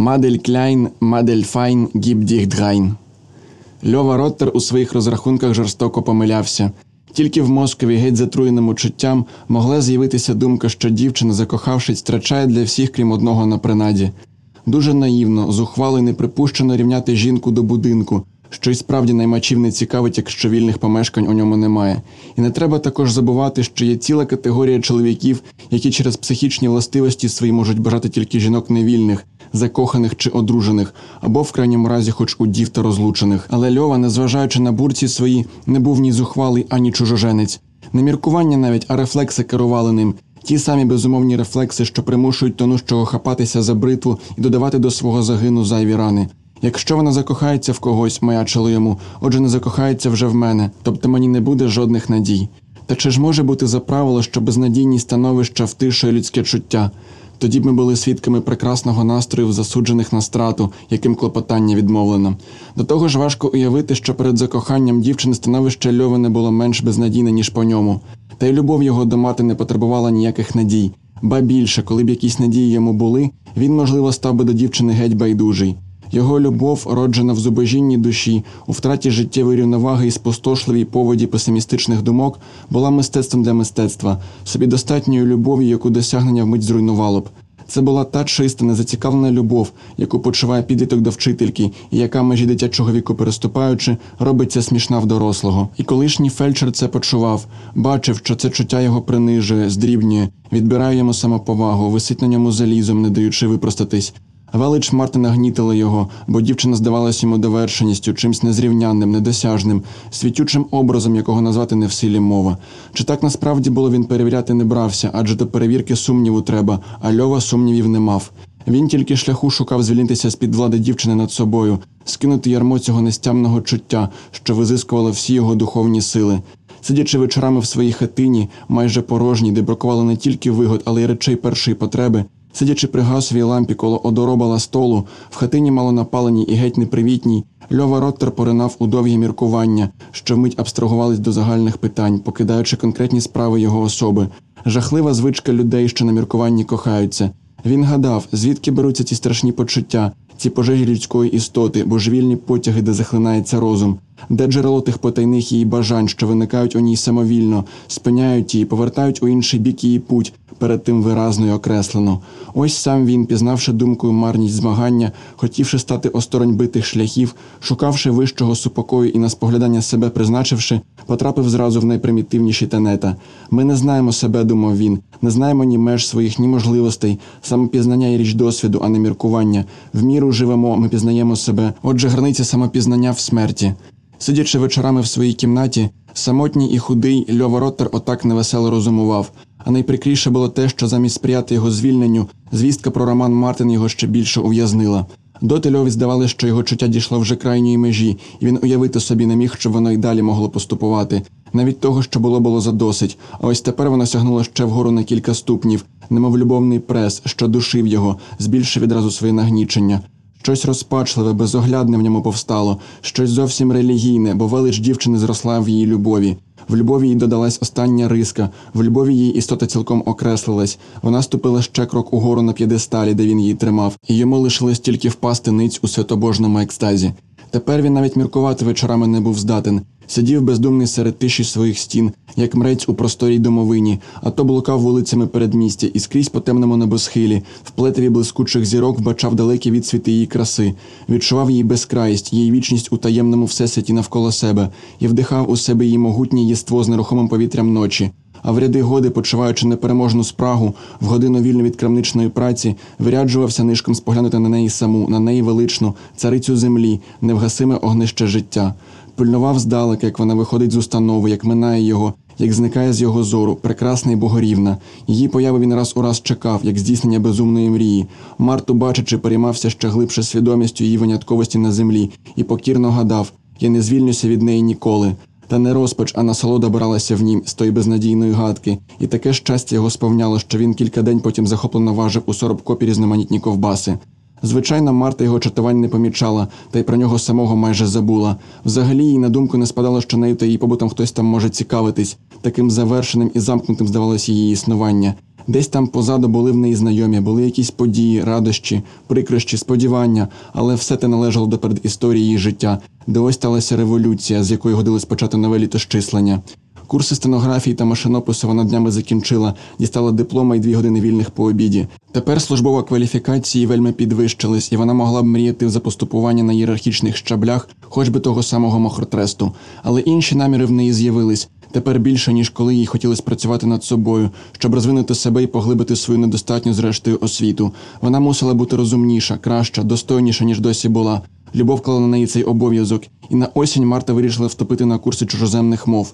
Mädel klein, Mädel fein, gib dich drein. Льова Роттер у своїх розрахунках жорстоко помилявся. Тільки в мозкові геть затруєним учуттям могла з'явитися думка, що дівчина, закохавшись, втрачає для всіх, крім одного на принаді. Дуже наївно, зухвало й неприпущено рівняти жінку до будинку, що й справді наймачів не цікавить, якщо вільних помешкань у ньому немає. І не треба також забувати, що є ціла категорія чоловіків, які через психічні властивості свої можуть бажати тільки жінок невільних, закоханих чи одружених, або в крайньому разі, хоч удів та розлучених. Але Льова, незважаючи на бурці свої, не був ні зухвалий, ані чужоженець. Не міркування навіть, а рефлекси керували ним. Ті самі безумовні рефлекси, що примушують тонущого хапатися за бритву і додавати до свого загину зайві рани. Якщо вона закохається в когось, маячило йому, отже, не закохається вже в мене, тобто мені не буде жодних надій. Та чи ж може бути за правило, що безнадійність становища втишує людське чуття? Тоді б ми були свідками прекрасного настрою засуджених на страту, яким клопотання відмовлено. До того ж, важко уявити, що перед закоханням дівчини становище Льовине було менш безнадійне, ніж по ньому. Та й любов його до мати не потребувала ніяких надій. Ба більше, коли б якісь надії йому були, він, можливо, став би до дівчини геть байдужий. Його любов, роджена в зубожінні душі, у втраті життєвої рівноваги і спустошливій поводі песимістичних думок, була мистецтвом для мистецтва, собі достатньою любов'ю, яку досягнення вмить зруйнувало б. Це була та чиста, незацікавлена любов, яку почуває підліток до вчительки, і яка межі дитячого віку переступаючи, робиться смішна в дорослого. І колишній фельдшер це почував, бачив, що це чуття його принижує, здрібнює, відбирає йому самоповагу, висить на ньому залізом, не даючи випростатись. Велич Мартина гнітила його, бо дівчина здавалась йому довершеністю, чимсь незрівнянним, недосяжним, світючим образом, якого назвати не в силі мова. Чи так насправді було він перевіряти не брався, адже до перевірки сумніву треба, а льова сумнівів не мав. Він тільки шляху шукав звільнитися з під влади дівчини над собою, скинути ярмо цього нестямного чуття, що визискувало всі його духовні сили. Сидячи вечорами в своїй хатині, майже порожній, де бракувало не тільки вигод, але й речей першої потреби. Сидячи при газовій лампі коло одоробала столу, в хатині мало напаленій і геть непривітній, Льова Роттер поринав у довгі міркування, що вмить абстрагувались до загальних питань, покидаючи конкретні справи його особи. Жахлива звичка людей, що на міркуванні кохаються. Він гадав, звідки беруться ці страшні почуття, ці пожежі людської істоти, божевільні потяги, де захлинається розум, де джерело тих потайних її бажань, що виникають у ній самовільно, спиняють її, повертають у інший бік її путь, перед тим виразно й окреслено. Ось сам він, пізнавши думкою марність змагання, хотівши стати осторонь битих шляхів, шукавши вищого супокою і на споглядання себе призначивши, потрапив зразу в найпримітивніші тенета. Ми не знаємо себе, думав він, не знаємо ні меж своїх, ні можливостей, самопізнання і річ досвіду, а не міркування. В міру живемо, ми пізнаємо себе. Отже, границя самопізнання в смерті. Сидячи вечорами в своїй кімнаті, самотній і худий Льова Роттер отак невесело розумував. А найприкріше було те, що замість сприяти його звільненню, звістка про Роман Мартин його ще більше ув'язнила. Доти Льові здавалося, що його чуття дійшло вже крайньої межі, і він уявити собі не міг, щоб воно й далі могло поступувати. Навіть того, що було, було задосить. А ось тепер воно сягнуло ще вгору на кілька ступнів, немов любовний прес, що душив його, збільшив відразу своє нагнічення. Щось розпачливе, безоглядне в ньому повстало, щось зовсім релігійне, бо велич дівчини зросла в її любові. В любові їй додалась остання риска, в любові її істота цілком окреслилась. Вона ступила ще крок угору на п'єдесталі, де він її тримав, і йому лишилось тільки впасти ниць у святобожному екстазі. Тепер він навіть міркувати вечорами не був здатен. Сидів бездумний серед тиші своїх стін, як мрець у просторій домовині, а то блукав вулицями передмістя і скрізь по темному небосхилі, в плетеві блискучих зірок вбачав далекі відсвіти її краси, відчував її безкраїсть, її вічність у таємному всесвіті навколо себе і вдихав у себе її могутнє єство з нерухомим повітрям ночі. А в ряди годи, почуваючи непереможну спрагу, в годину вільно від крамничної праці, виряджувався нишком споглянути на неї саму, на неї величну, царицю землі, невгасиме огнище життя. Пильнував здалека, як вона виходить з установи, як минає його, як зникає з його зору, прекрасна й богорівна. Її появи він раз у раз чекав, як здійснення безумної мрії. Марту, бачачи, переймався ще глибше свідомістю її винятковості на землі, і покірно гадав: я не звільнюся від неї ніколи. Та не розпач, а насолода бралася в нім з тої безнадійної гадки, і таке щастя його сповняло, що він кілька день потім захоплено важив у сорок копі різноманітні ковбаси. Звичайно, Марта його чатувань не помічала, та й про нього самого майже забула. Взагалі їй на думку не спадало, що нею та її побутом хтось там може цікавитись. Таким завершеним і замкнутим здавалося її існування. Десь там позаду були в неї знайомі, були якісь події, радощі, прикрощі, сподівання, але все те належало до передісторії її життя, де ось сталася революція, з якої годилось почати нове літощислення. Курси стенографії та машинопису вона днями закінчила, дістала диплома і дві години вільних по обіді. Тепер службова кваліфікація їй вельми підвищилась, і вона могла б мріяти за поступування на ієрархічних щаблях, хоч би того самого мохротресту. Але інші наміри в неї з'явились. Тепер більше, ніж коли їй хотілося працювати над собою, щоб розвинути себе і поглибити свою недостатню зрештою освіту. Вона мусила бути розумніша, краща, достойніша, ніж досі була. Любов клала на неї цей обов'язок, і на осінь Марта вирішила вступити на курси чужоземних мов.